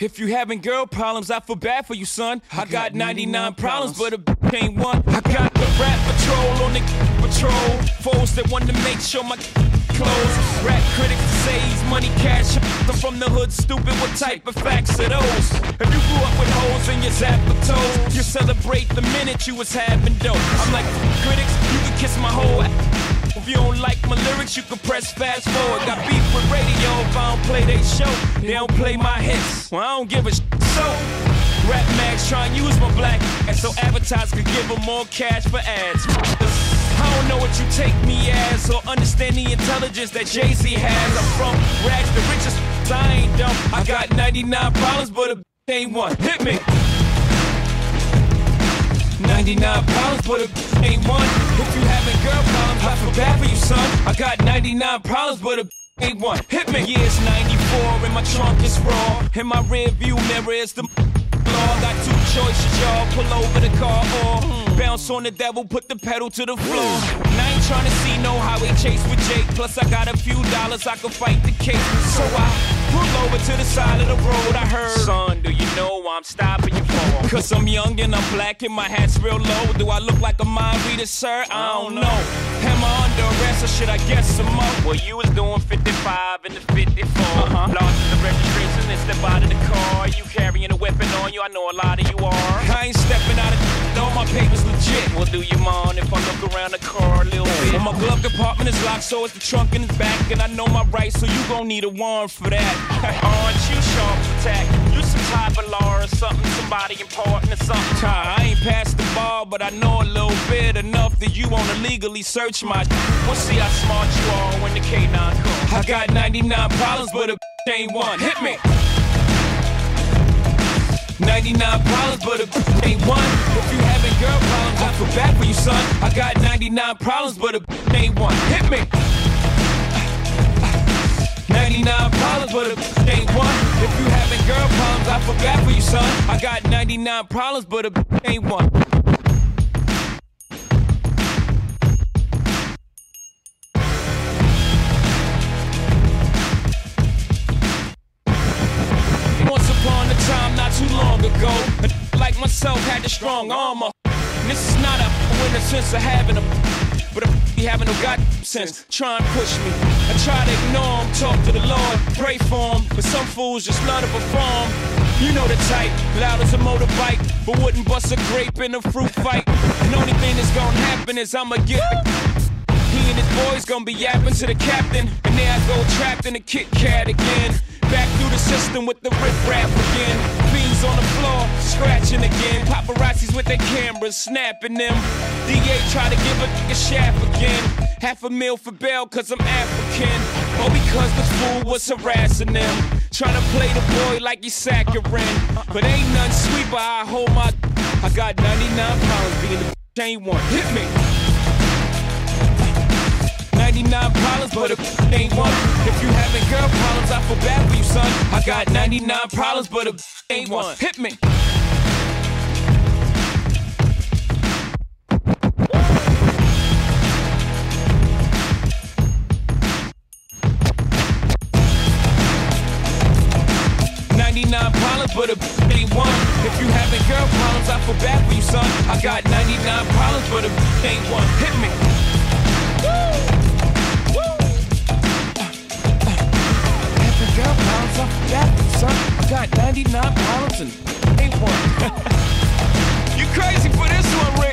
If you having girl problems, I feel bad for you, son. I, got 99 problems, but a b- ain't one. I got the rap patrol on the patrol. Foes that want to make sure my clothes. Rap critics say he's money cash. I'm from the hood, stupid. What type of facts are those? If you grew up with holes in your zapper toes, you celebrate the minute you was having dope. I'm like, critics, you can kiss my whole ass. If you don't like my lyrics, you can press fast forward. Got beef with radio if I don't play they show. They don't play my hits. Well, I don't give a sh- so. Rap mags try and use my black ass so advertisers could give them more cash for ads. I don't know what you take me as or understand the intelligence that Jay Z has. I'm from rags, the richest. I ain't dumb. I got 99 problems, but a ain't one. Hit me. 99 problems, but a ain't one. If you having girl problems, I feel bad for you, son. I got 99 problems, but a ain't one. Hit me. Yeah, it's 94 and my trunk is raw. In my rear view mirror is the law. Got two choices, y'all. Pull over the car or bounce on the devil, put the pedal to the floor. And I ain't trying to see no highway chase with Jake. Plus, I got a few dollars, I can fight the case. So I pull over to the side of the road. I heard, son, do you know why I'm stopping you for? Cause I'm young and I'm black and my hat's real low. Do I look like a mind reader, sir? I don't know. Am I under arrest or should I guess some more? Well, you was doing 55 in the 54. Uh-huh. Lost the registration and step out of the car. You carrying a weapon on you, I know a lot of you are. I ain't stepping out of all my papers legit. Well, do you mind if I look around the car a little bit? Well, my glove compartment is locked, so it's the trunk in the back. And I know my rights, so you gon' need a warrant for that. Aren't you sharp attack? You some type of law or something, somebody important or something. I ain't passed the ball, but I know a little bit enough that you wanna legally search my. We'll see how smart you are when the K9 comes. I got 99 problems, but a ain't one. Hit me. 99 problems, but a ain't one. If you having girl problems, I feel bad for you, son. I got 99 problems, but a ain't one. Hit me. 99 problems, but a ain't one. If you having girl problems, I feel bad for you, son. I got 99 problems, but a ain't one. Ago, a like myself had the strong armor. And this is not a winner sense of having a, but a be having no god sense. Try and push me. I try to ignore him, talk to the Lord, pray for him, but some fools just love to perform. You know the type, loud as a motorbike, but wouldn't bust a grape in a fruit fight. And only thing that's gonna happen is I'ma get. He and his boys gonna be yapping to the captain, and there I go trapped in a Kit Kat again. The system with the rip rap again. Fiends on the floor, scratching again. Paparazzis with their cameras, snapping them. DA try to give a nigga shaft again. Half a meal for bail, cause I'm African. Or because the fool was harassing them. Trying to play the boy like he's saccharine. But ain't none sweet, but I hold my. I got 99 pounds being the ain't one. Hit me. 99 problems, but a ain't one. If you having girl problems, I feel bad for you, son. I got 99 problems, but a ain't one. Hit me. Ninety-nine problems, but a ain't one. If you having girl problems, I feel bad for you, son. I got 99 problems, but a ain't one. Hit me. Ain't one. you crazy for this one, Rick?